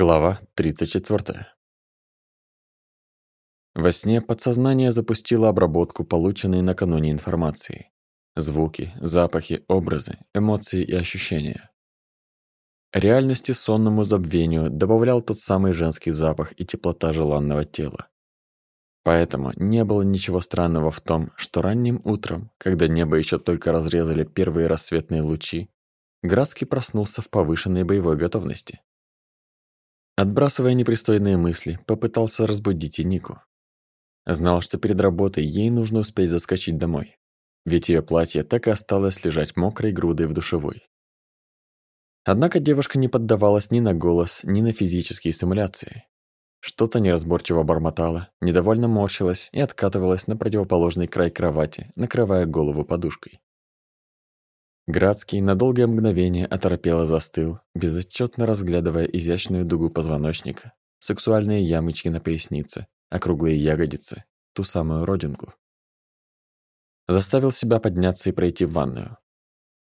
Глава 34. Во сне подсознание запустило обработку полученной накануне информации. Звуки, запахи, образы, эмоции и ощущения. Реальности сонному забвению добавлял тот самый женский запах и теплота желанного тела. Поэтому не было ничего странного в том, что ранним утром, когда небо еще только разрезали первые рассветные лучи, Градский проснулся в повышенной боевой готовности. Отбрасывая непристойные мысли, попытался разбудить и Нику. Знал, что перед работой ей нужно успеть заскочить домой, ведь ее платье так и осталось лежать мокрой грудой в душевой. Однако девушка не поддавалась ни на голос, ни на физические стимуляции. Что-то неразборчиво бормотала, недовольно морщилась и откатывалась на противоположный край кровати, накрывая голову подушкой. Градский на долгое мгновение оторопело застыл, безотчетно разглядывая изящную дугу позвоночника, сексуальные ямочки на пояснице, округлые ягодицы, ту самую родинку. Заставил себя подняться и пройти в ванную.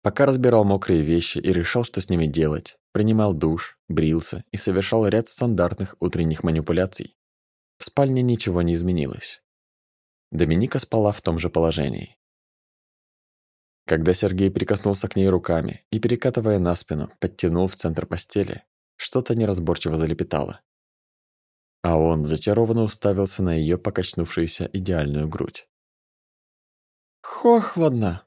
Пока разбирал мокрые вещи и решал, что с ними делать, принимал душ, брился и совершал ряд стандартных утренних манипуляций. В спальне ничего не изменилось. Доминика спала в том же положении. Когда Сергей прикоснулся к ней руками и, перекатывая на спину, подтянул в центр постели, что-то неразборчиво залепетало. А он зачарованно уставился на ее покачнувшуюся идеальную грудь. «Хохладно!»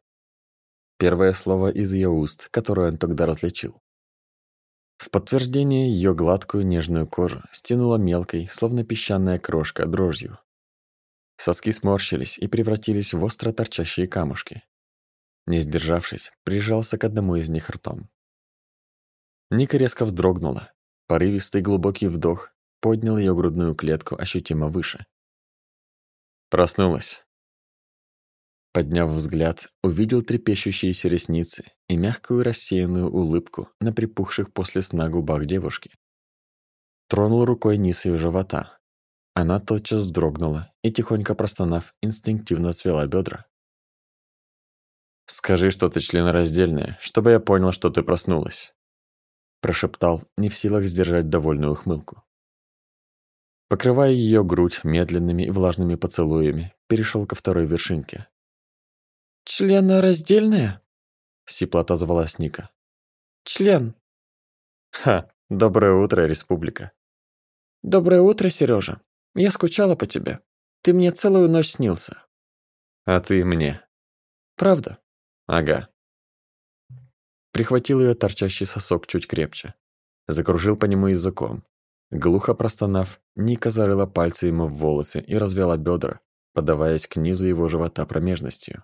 Первое слово из ее уст, которое он тогда различил. В подтверждение ее гладкую нежную кожу стянула мелкой, словно песчаная крошка, дрожью. Соски сморщились и превратились в остро торчащие камушки. Не сдержавшись, прижался к одному из них ртом. Ника резко вздрогнула. Порывистый глубокий вдох поднял ее грудную клетку ощутимо выше. Проснулась. Подняв взгляд, увидел трепещущиеся ресницы и мягкую рассеянную улыбку на припухших после сна губах девушки. Тронул рукой низ ее живота. Она тотчас вздрогнула и, тихонько простонав, инстинктивно свела бедра. «Скажи, что ты членораздельная, чтобы я понял, что ты проснулась», прошептал, не в силах сдержать довольную ухмылку. Покрывая ее грудь медленными и влажными поцелуями, перешел ко второй вершинке. «Членораздельная?» — сипло отозвалась Ника. «Член». «Ха, доброе утро, республика». «Доброе утро, Сережа. Я скучала по тебе. Ты мне целую ночь снился». «А ты мне». «Правда?» Ага. Прихватил ее торчащий сосок чуть крепче. Закружил по нему языком. Глухо простонав, Ника зарыла пальцы ему в волосы и развела бедра, подаваясь к низу его живота промежностью.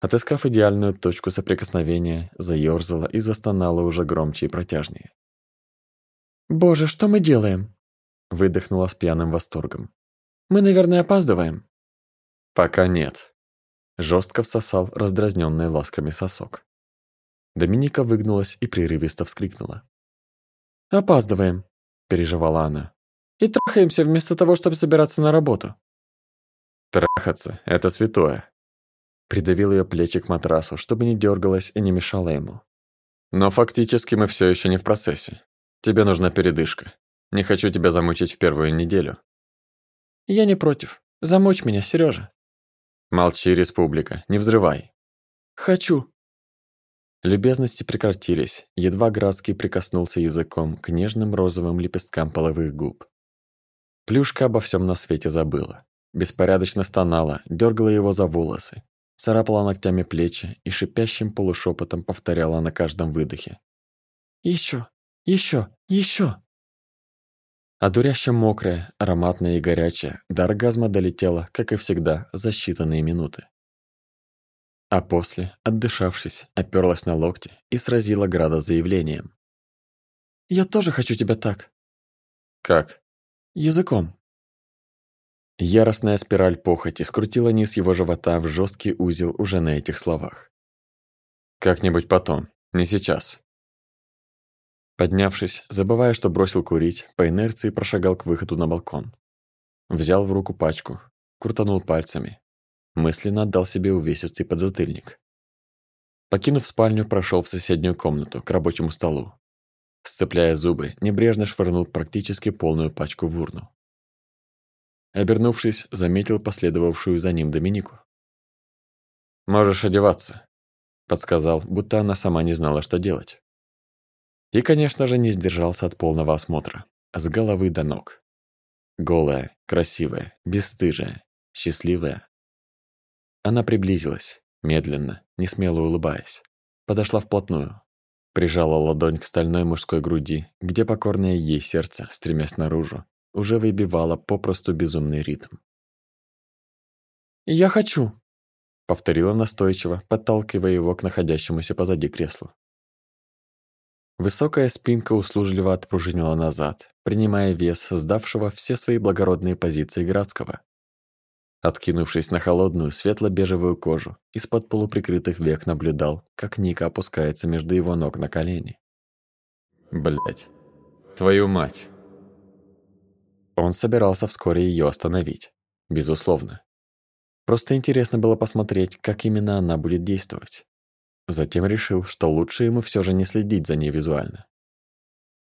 Отыскав идеальную точку соприкосновения, заёрзала и застонала уже громче и протяжнее. «Боже, что мы делаем?» выдохнула с пьяным восторгом. «Мы, наверное, опаздываем?» «Пока нет», жестко всосал раздразненный ласками сосок. Доминика выгнулась и прерывисто вскрикнула. «Опаздываем», – переживала она. «И трахаемся вместо того, чтобы собираться на работу». «Трахаться – это святое». Придавил ее плечи к матрасу, чтобы не дергалась и не мешала ему. «Но фактически мы все еще не в процессе. Тебе нужна передышка. Не хочу тебя замучить в первую неделю». «Я не против. Замочь меня, Сережа. Молчи, республика, не взрывай. Хочу. Любезности прекратились, едва Градский прикоснулся языком к нежным розовым лепесткам половых губ. Плюшка обо всем на свете забыла. Беспорядочно стонала, дергала его за волосы, царапала ногтями плечи и шипящим полушепотом повторяла на каждом выдохе. Еще, еще, еще. А дуряще мокрая, ароматная и горячая, до оргазма долетела, как и всегда, за считанные минуты. А после, отдышавшись, оперлась на локти и сразила Града заявлением. «Я тоже хочу тебя так». «Как?» «Языком». Яростная спираль похоти скрутила низ его живота в жесткий узел уже на этих словах. «Как-нибудь потом, не сейчас. Поднявшись, забывая, что бросил курить, по инерции прошагал к выходу на балкон. Взял в руку пачку, крутанул пальцами. Мысленно отдал себе увесистый подзатыльник. Покинув спальню, прошел в соседнюю комнату, к рабочему столу. Сцепляя зубы, небрежно швырнул практически полную пачку в урну. Обернувшись, заметил последовавшую за ним Доминику. «Можешь одеваться», – подсказал, будто она сама не знала, что делать. И, конечно же, не сдержался от полного осмотра, с головы до ног. Голая, красивая, бесстыжая, счастливая. Она приблизилась, медленно, не смело улыбаясь, подошла вплотную, прижала ладонь к стальной мужской груди, где покорное ей сердце, стремясь наружу, уже выбивало попросту безумный ритм. «Я хочу», — повторила настойчиво, подталкивая его к находящемуся позади креслу. Высокая спинка услужливо отпружинила назад, принимая вес сдавшего все свои благородные позиции Градского. Откинувшись на холодную светло-бежевую кожу, из-под полуприкрытых век наблюдал, как Ника опускается между его ног на колени. Блять, твою мать. Он собирался вскоре ее остановить, безусловно. Просто интересно было посмотреть, как именно она будет действовать. Затем решил, что лучше ему все же не следить за ней визуально.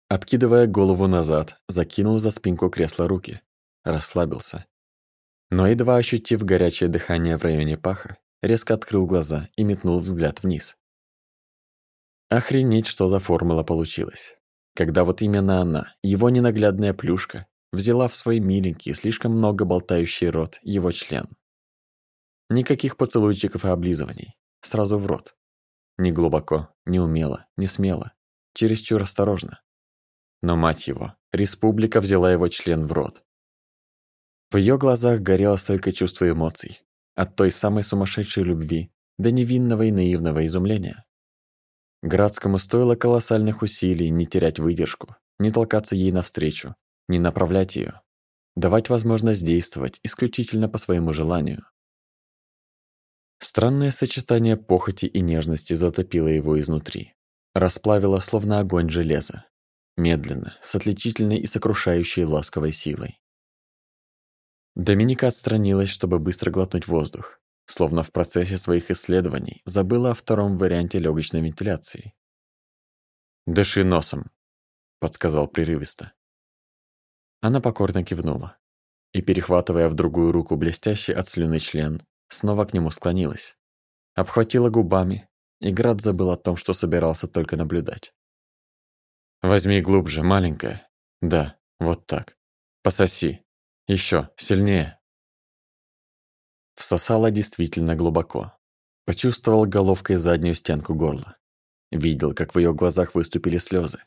Откидывая голову назад, закинул за спинку кресла руки, расслабился но едва ощутив горячее дыхание в районе паха, резко открыл глаза и метнул взгляд вниз. Охренеть, что за формула получилась. Когда вот именно она, его ненаглядная плюшка, взяла в свой миленький, слишком много болтающий рот его член. Никаких поцелуйчиков и облизываний. Сразу в рот. Не глубоко, не умело, не смело. Чересчур осторожно. Но, мать его, республика взяла его член в рот. В ее глазах горело столько чувств и эмоций. От той самой сумасшедшей любви до невинного и наивного изумления. Градскому стоило колоссальных усилий не терять выдержку, не толкаться ей навстречу, не направлять ее, давать возможность действовать исключительно по своему желанию. Странное сочетание похоти и нежности затопило его изнутри, расплавило словно огонь железа, медленно, с отличительной и сокрушающей ласковой силой. Доминика отстранилась, чтобы быстро глотнуть воздух, словно в процессе своих исследований забыла о втором варианте легочной вентиляции. «Дыши носом», — подсказал прерывисто. Она покорно кивнула и, перехватывая в другую руку блестящий от слюны член, снова к нему склонилась, обхватила губами, и Град забыл о том, что собирался только наблюдать. «Возьми глубже, маленькая. Да, вот так. Пососи. Еще сильнее. Всосала действительно глубоко. Почувствовал головкой заднюю стенку горла. Видел, как в ее глазах выступили слезы.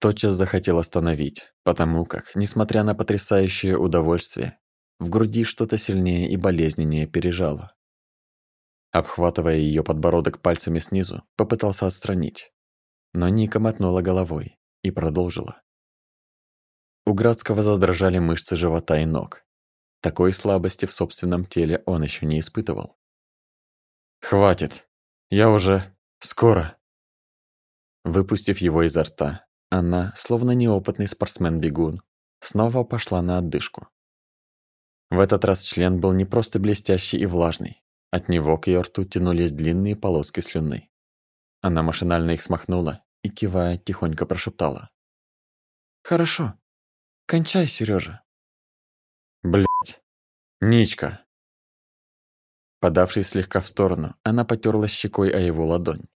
Тотчас захотел остановить, потому как, несмотря на потрясающее удовольствие, в груди что-то сильнее и болезненнее пережало. Обхватывая ее подбородок пальцами снизу, попытался отстранить. Но Ника мотнула головой и продолжила. У Градского задрожали мышцы живота и ног. Такой слабости в собственном теле он еще не испытывал. «Хватит! Я уже... скоро!» Выпустив его изо рта, она, словно неопытный спортсмен-бегун, снова пошла на отдышку. В этот раз член был не просто блестящий и влажный. От него к ее рту тянулись длинные полоски слюны. Она машинально их смахнула и, кивая, тихонько прошептала. «Хорошо. Кончай, Сережа. Блять. Ничка. Подавшись слегка в сторону, она потерлась щекой о его ладонь.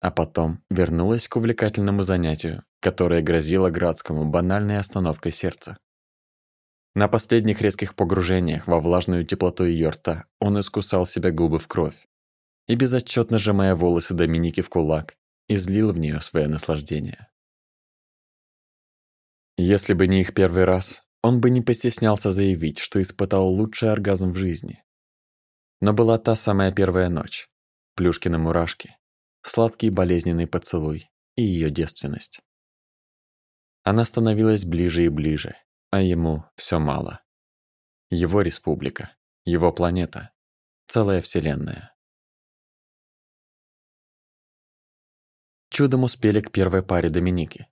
А потом вернулась к увлекательному занятию, которое грозило Градскому банальной остановкой сердца. На последних резких погружениях во влажную теплоту ее рта он искусал себя губы в кровь и, безотчетно сжимая волосы Доминики в кулак, излил в нее свое наслаждение. Если бы не их первый раз, он бы не постеснялся заявить, что испытал лучший оргазм в жизни. Но была та самая первая ночь, Плюшкины мурашки, сладкий болезненный поцелуй и ее девственность. Она становилась ближе и ближе, а ему все мало. Его республика, его планета, целая вселенная. Чудом успели к первой паре Доминики.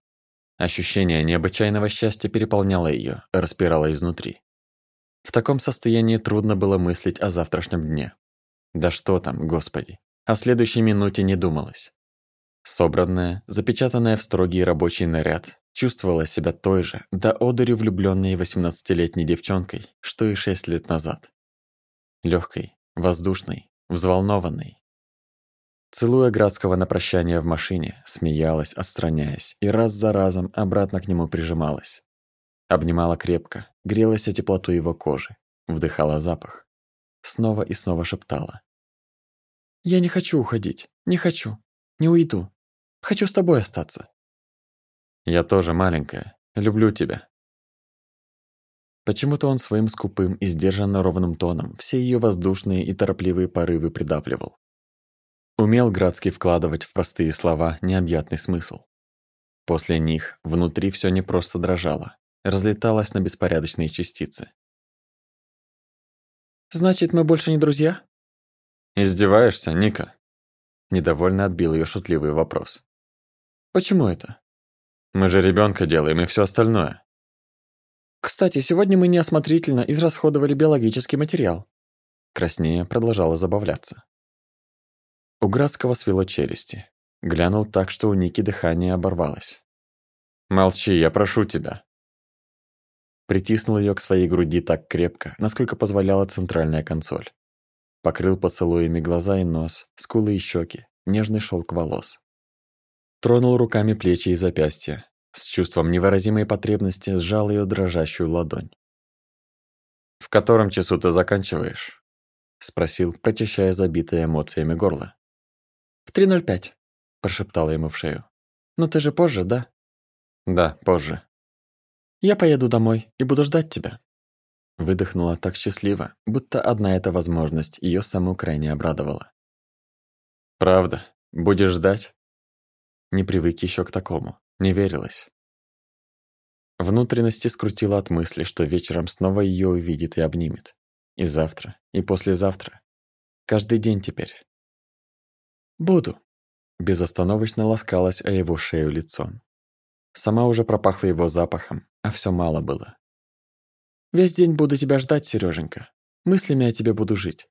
Ощущение необычайного счастья переполняло ее, распирало изнутри. В таком состоянии трудно было мыслить о завтрашнем дне. Да что там, господи, о следующей минуте не думалось. Собранная, запечатанная в строгий рабочий наряд, чувствовала себя той же, до одури влюбленной 18-летней девчонкой, что и 6 лет назад. Легкой, воздушной, взволнованной. Целуя Градского на прощание в машине, смеялась, отстраняясь, и раз за разом обратно к нему прижималась. Обнимала крепко, грелась о теплоту его кожи, вдыхала запах. Снова и снова шептала. «Я не хочу уходить, не хочу, не уйду. Хочу с тобой остаться». «Я тоже маленькая, люблю тебя». Почему-то он своим скупым и сдержанно ровным тоном все ее воздушные и торопливые порывы придавливал. Умел Градский вкладывать в простые слова необъятный смысл. После них внутри все не просто дрожало, разлеталось на беспорядочные частицы. «Значит, мы больше не друзья?» «Издеваешься, Ника?» Недовольно отбил ее шутливый вопрос. «Почему это?» «Мы же ребенка делаем и все остальное». «Кстати, сегодня мы неосмотрительно израсходовали биологический материал». Краснее продолжала забавляться. У Градского свело челюсти. Глянул так, что у Ники дыхание оборвалось. «Молчи, я прошу тебя». Притиснул ее к своей груди так крепко, насколько позволяла центральная консоль. Покрыл поцелуями глаза и нос, скулы и щеки, нежный шелк волос. Тронул руками плечи и запястья. С чувством невыразимой потребности сжал ее дрожащую ладонь. «В котором часу ты заканчиваешь?» Спросил, прочищая забитое эмоциями горло. «В 3.05», – прошептала ему в шею. «Но ты же позже, да?» «Да, позже». «Я поеду домой и буду ждать тебя». Выдохнула так счастливо, будто одна эта возможность ее саму крайне обрадовала. «Правда? Будешь ждать?» Не привык еще к такому, не верилось. Внутренности скрутило от мысли, что вечером снова ее увидит и обнимет. И завтра, и послезавтра. Каждый день теперь. «Буду», – безостановочно ласкалась о его шею лицом. Сама уже пропахла его запахом, а все мало было. «Весь день буду тебя ждать, Сереженька. Мыслями о тебе буду жить».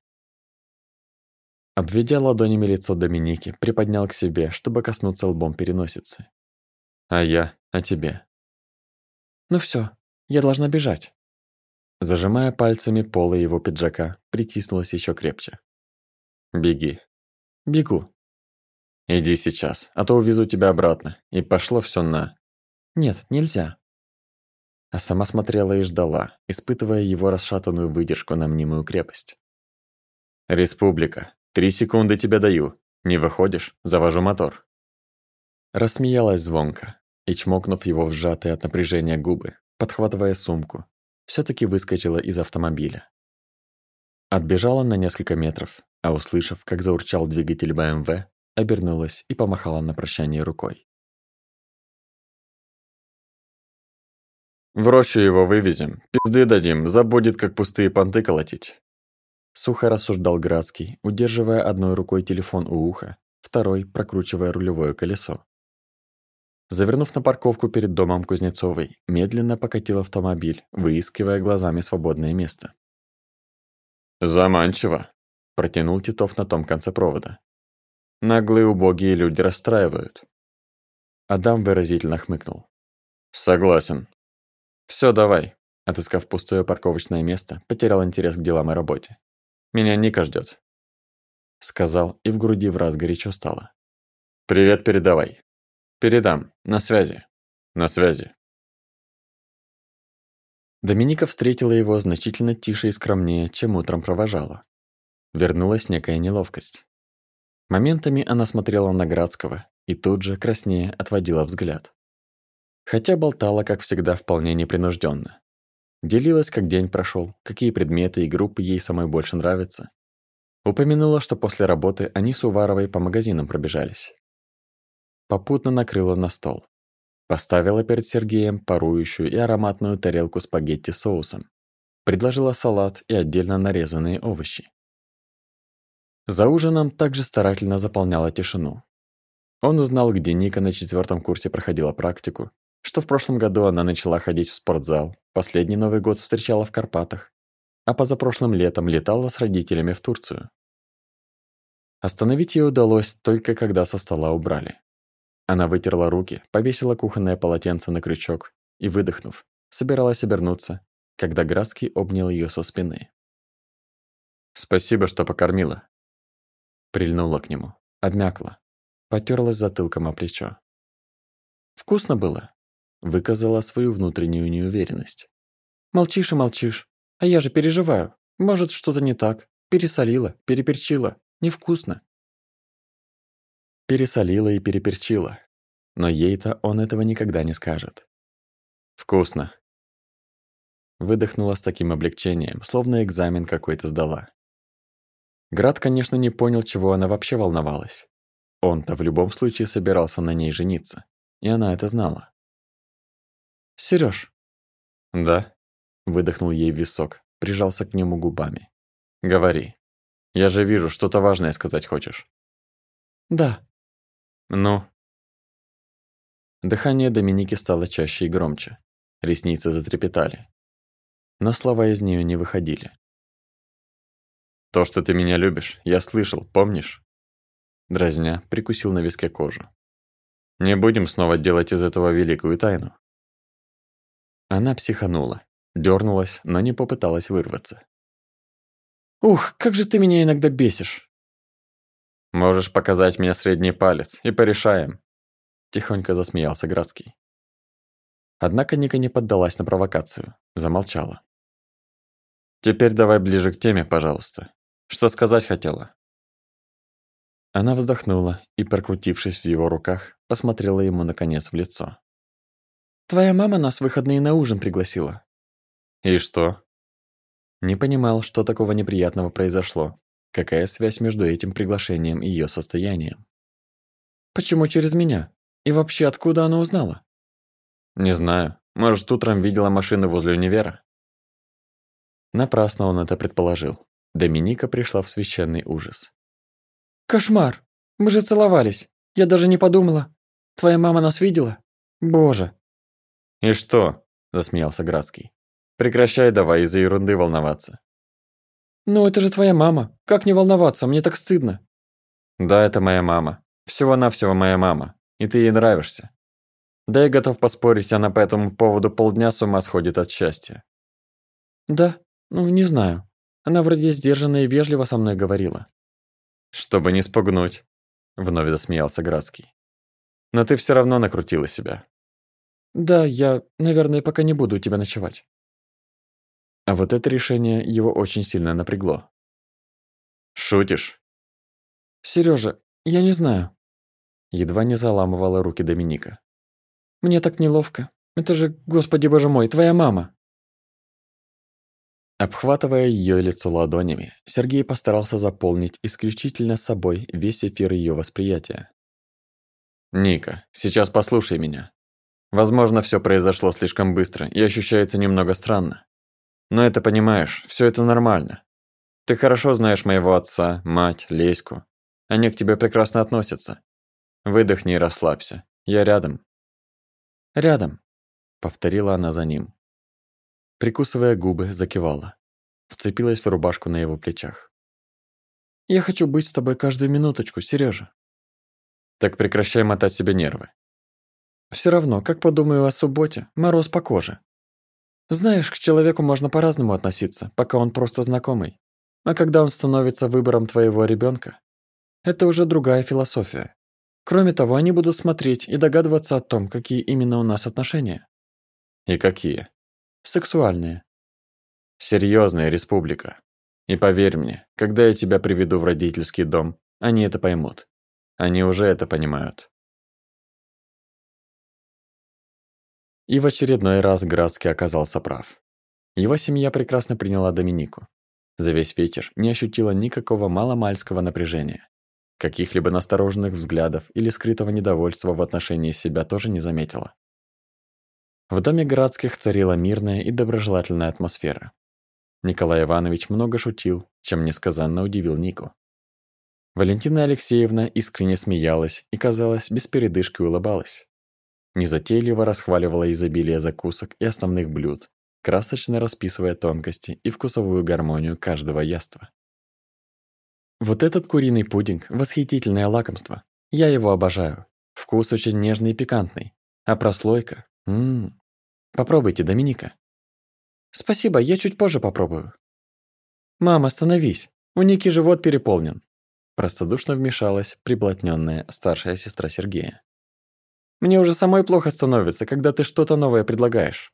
Обведя ладонями лицо Доминики, приподнял к себе, чтобы коснуться лбом переносицы. «А я о тебе». «Ну все, я должна бежать». Зажимая пальцами полы его пиджака, притиснулась еще крепче. «Беги». «Бегу», Иди сейчас, а то увезу тебя обратно. И пошло все на. Нет, нельзя. А сама смотрела и ждала, испытывая его расшатанную выдержку на мнимую крепость. Республика. Три секунды тебе даю. Не выходишь, завожу мотор. Рассмеялась звонко и, чмокнув его в сжатые от напряжения губы, подхватывая сумку, все таки выскочила из автомобиля. Отбежала на несколько метров, а услышав, как заурчал двигатель БМВ, обернулась и помахала на прощание рукой. «В рощу его вывезем, пизды дадим, забудет, как пустые понты колотить». Сухо рассуждал Градский, удерживая одной рукой телефон у уха, второй прокручивая рулевое колесо. Завернув на парковку перед домом Кузнецовой, медленно покатил автомобиль, выискивая глазами свободное место. «Заманчиво», – протянул Титов на том конце провода. Наглые убогие люди расстраивают. Адам выразительно хмыкнул. Согласен. Все, давай. Отыскав пустое парковочное место, потерял интерес к делам и работе. Меня Ника ждет. Сказал, и в груди в раз горячо стало. Привет передавай. Передам. На связи. На связи. Доминика встретила его значительно тише и скромнее, чем утром провожала. Вернулась некая неловкость. Моментами она смотрела на Градского и тут же, краснее, отводила взгляд. Хотя болтала, как всегда, вполне непринужденно. Делилась, как день прошел, какие предметы и группы ей самой больше нравятся. Упомянула, что после работы они с Уваровой по магазинам пробежались. Попутно накрыла на стол. Поставила перед Сергеем парующую и ароматную тарелку спагетти с соусом. Предложила салат и отдельно нарезанные овощи. За ужином также старательно заполняла тишину. Он узнал, где Ника на четвертом курсе проходила практику, что в прошлом году она начала ходить в спортзал, последний Новый год встречала в Карпатах, а позапрошлым летом летала с родителями в Турцию. Остановить ее удалось только когда со стола убрали. Она вытерла руки, повесила кухонное полотенце на крючок и, выдохнув, собиралась обернуться, когда Градский обнял ее со спины. «Спасибо, что покормила». Прильнула к нему, обмякла, потерлась затылком о плечо. «Вкусно было?» Выказала свою внутреннюю неуверенность. «Молчишь и молчишь. А я же переживаю. Может, что-то не так. Пересолила, переперчила. Невкусно». Пересолила и переперчила. Но ей-то он этого никогда не скажет. «Вкусно». Выдохнула с таким облегчением, словно экзамен какой-то сдала. Град, конечно, не понял, чего она вообще волновалась. Он-то в любом случае собирался на ней жениться, и она это знала. «Серёж». «Да?» – выдохнул ей в висок, прижался к нему губами. «Говори. Я же вижу, что-то важное сказать хочешь». «Да». «Ну?» Дыхание Доминики стало чаще и громче. Ресницы затрепетали. Но слова из нее не выходили. «То, что ты меня любишь, я слышал, помнишь?» Дразня, прикусил на виске кожу. «Не будем снова делать из этого великую тайну». Она психанула, дернулась, но не попыталась вырваться. «Ух, как же ты меня иногда бесишь!» «Можешь показать мне средний палец, и порешаем», – тихонько засмеялся Градский. Однако Ника не поддалась на провокацию, замолчала. «Теперь давай ближе к теме, пожалуйста. Что сказать хотела?» Она вздохнула и, прокрутившись в его руках, посмотрела ему наконец в лицо. «Твоя мама нас в выходные на ужин пригласила». «И что?» Не понимал, что такого неприятного произошло. Какая связь между этим приглашением и ее состоянием? «Почему через меня? И вообще, откуда она узнала?» «Не знаю. Может, утром видела машины возле универа?» Напрасно он это предположил. Доминика пришла в священный ужас. «Кошмар! Мы же целовались! Я даже не подумала! Твоя мама нас видела? Боже!» «И что?» – засмеялся Градский. «Прекращай давай из-за ерунды волноваться». «Ну это же твоя мама! Как не волноваться? Мне так стыдно!» «Да, это моя мама. Всего-навсего моя мама. И ты ей нравишься. Да и готов поспорить, она по этому поводу полдня с ума сходит от счастья». «Да? Ну, не знаю. Она вроде сдержанно и вежливо со мной говорила. «Чтобы не спугнуть», — вновь засмеялся Градский. «Но ты все равно накрутила себя». «Да, я, наверное, пока не буду у тебя ночевать». А вот это решение его очень сильно напрягло. «Шутишь?» Сережа, я не знаю». Едва не заламывала руки Доминика. «Мне так неловко. Это же, господи боже мой, твоя мама!» Обхватывая ее лицо ладонями, Сергей постарался заполнить исключительно собой весь эфир ее восприятия. «Ника, сейчас послушай меня. Возможно, все произошло слишком быстро и ощущается немного странно. Но это понимаешь, все это нормально. Ты хорошо знаешь моего отца, мать, Леську. Они к тебе прекрасно относятся. Выдохни и расслабься. Я рядом». «Рядом», — повторила она за ним. Прикусывая губы, закивала. Вцепилась в рубашку на его плечах. «Я хочу быть с тобой каждую минуточку, Сережа. «Так прекращай мотать себе нервы». Все равно, как подумаю о субботе, мороз по коже. Знаешь, к человеку можно по-разному относиться, пока он просто знакомый. А когда он становится выбором твоего ребенка, это уже другая философия. Кроме того, они будут смотреть и догадываться о том, какие именно у нас отношения. И какие? Сексуальные. Серьезная республика. И поверь мне, когда я тебя приведу в родительский дом, они это поймут. Они уже это понимают. И в очередной раз Градский оказался прав. Его семья прекрасно приняла Доминику. За весь вечер не ощутила никакого маломальского напряжения. Каких-либо настороженных взглядов или скрытого недовольства в отношении себя тоже не заметила. В доме городских царила мирная и доброжелательная атмосфера. Николай Иванович много шутил, чем несказанно удивил Нику. Валентина Алексеевна искренне смеялась и, казалось, без передышки улыбалась. Незатейливо расхваливала изобилие закусок и основных блюд, красочно расписывая тонкости и вкусовую гармонию каждого яства. «Вот этот куриный пудинг – восхитительное лакомство. Я его обожаю. Вкус очень нежный и пикантный. А прослойка? Ммм. Попробуйте, Доминика. Спасибо, я чуть позже попробую. Мама, остановись. У Ники живот переполнен. Простодушно вмешалась приблотненная старшая сестра Сергея. Мне уже самой плохо становится, когда ты что-то новое предлагаешь.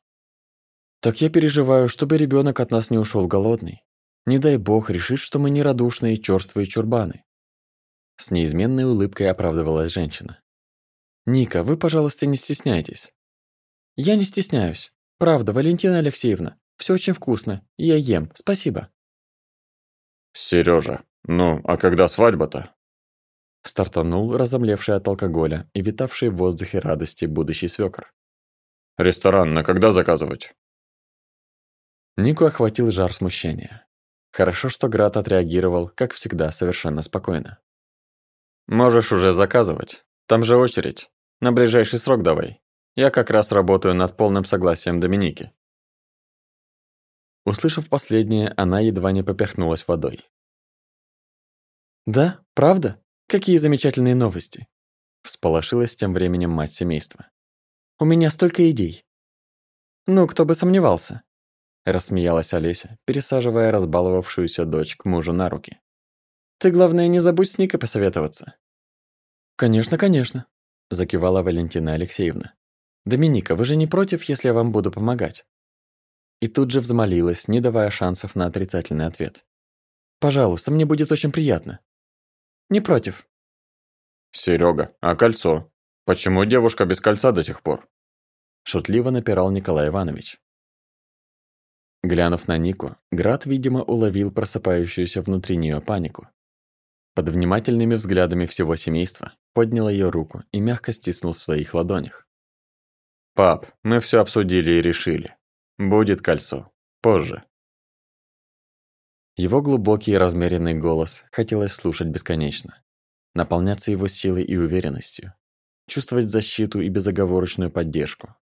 Так я переживаю, чтобы ребенок от нас не ушел голодный. Не дай бог решит, что мы нерадушные, чёрствые чурбаны. С неизменной улыбкой оправдывалась женщина. «Ника, вы, пожалуйста, не стесняйтесь». «Я не стесняюсь. Правда, Валентина Алексеевна. Все очень вкусно. Я ем. Спасибо». «Серёжа, ну, а когда свадьба-то?» Стартанул разомлевший от алкоголя и витавший в воздухе радости будущий свёкор. «Ресторан на когда заказывать?» Нику охватил жар смущения. Хорошо, что Град отреагировал, как всегда, совершенно спокойно. «Можешь уже заказывать. Там же очередь. На ближайший срок давай. Я как раз работаю над полным согласием Доминики». Услышав последнее, она едва не поперхнулась водой. «Да? Правда? Какие замечательные новости!» Всполошилась тем временем мать семейства. «У меня столько идей!» «Ну, кто бы сомневался!» Рассмеялась Олеся, пересаживая разбаловавшуюся дочь к мужу на руки. «Ты, главное, не забудь с Никой посоветоваться!» «Конечно, конечно!» Закивала Валентина Алексеевна. «Доминика, вы же не против, если я вам буду помогать?» И тут же взмолилась, не давая шансов на отрицательный ответ. «Пожалуйста, мне будет очень приятно». «Не против». «Серёга, а кольцо? Почему девушка без кольца до сих пор?» Шутливо напирал Николай Иванович. Глянув на Нику, Град, видимо, уловил просыпающуюся внутри неё панику. Под внимательными взглядами всего семейства поднял её руку и мягко стиснул в своих ладонях. «Пап, мы всё обсудили и решили. Будет кольцо. Позже. Его глубокий и размеренный голос хотелось слушать бесконечно. Наполняться его силой и уверенностью. Чувствовать защиту и безоговорочную поддержку.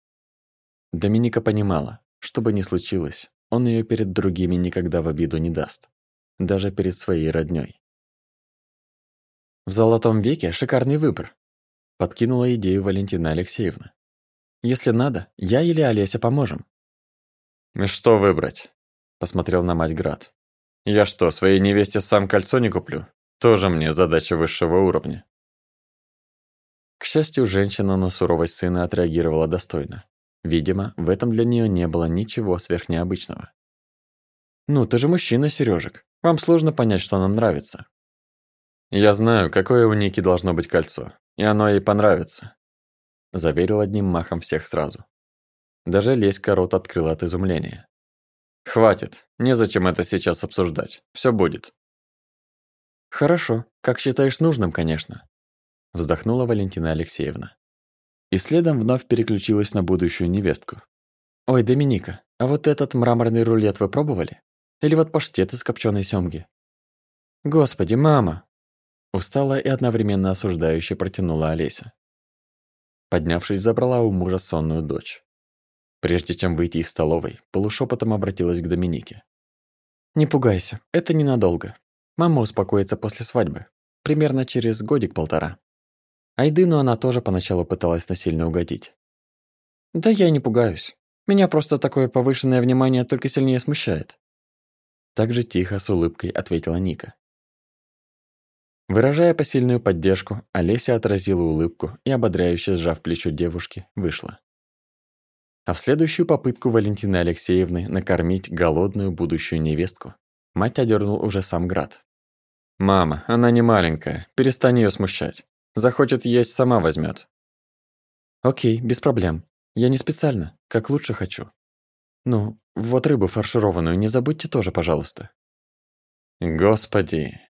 Доминика понимала, что бы ни случилось, он ее перед другими никогда в обиду не даст. Даже перед своей роднёй. «В золотом веке шикарный выбор», – подкинула идею Валентина Алексеевна. «Если надо, я или Олеся поможем. «Что выбрать?» – посмотрел на мать Град. «Я что, своей невесте сам кольцо не куплю? Тоже мне задача высшего уровня». К счастью, женщина на суровость сына отреагировала достойно. Видимо, в этом для нее не было ничего сверхнеобычного. «Ну, ты же мужчина, Сережек. Вам сложно понять, что нам нравится». «Я знаю, какое у Ники должно быть кольцо, и оно ей понравится», заверил одним махом всех сразу. Даже Леська рот открыл от изумления. «Хватит, незачем это сейчас обсуждать. Все будет». «Хорошо, как считаешь нужным, конечно», вздохнула Валентина Алексеевна. И следом вновь переключилась на будущую невестку. «Ой, Доминика, а вот этот мраморный рулет вы пробовали? Или вот паштет из копченой сёмги?» «Господи, мама!» Устала и одновременно осуждающе протянула Олеся. Поднявшись, забрала у мужа сонную дочь. Прежде чем выйти из столовой, полушепотом обратилась к Доминике. «Не пугайся, это ненадолго. Мама успокоится после свадьбы. Примерно через годик-полтора». Айдыну она тоже поначалу пыталась насильно угодить. «Да я не пугаюсь. Меня просто такое повышенное внимание только сильнее смущает». Так же тихо, с улыбкой ответила Ника. Выражая посильную поддержку, Олеся отразила улыбку и, ободряюще сжав плечо девушки, вышла. А в следующую попытку Валентины Алексеевны накормить голодную будущую невестку мать одернул уже сам Град. «Мама, она не маленькая, перестань ее смущать. Захочет есть, сама возьмет. «Окей, без проблем. Я не специально, как лучше хочу. Ну, вот рыбу фаршированную не забудьте тоже, пожалуйста». «Господи!»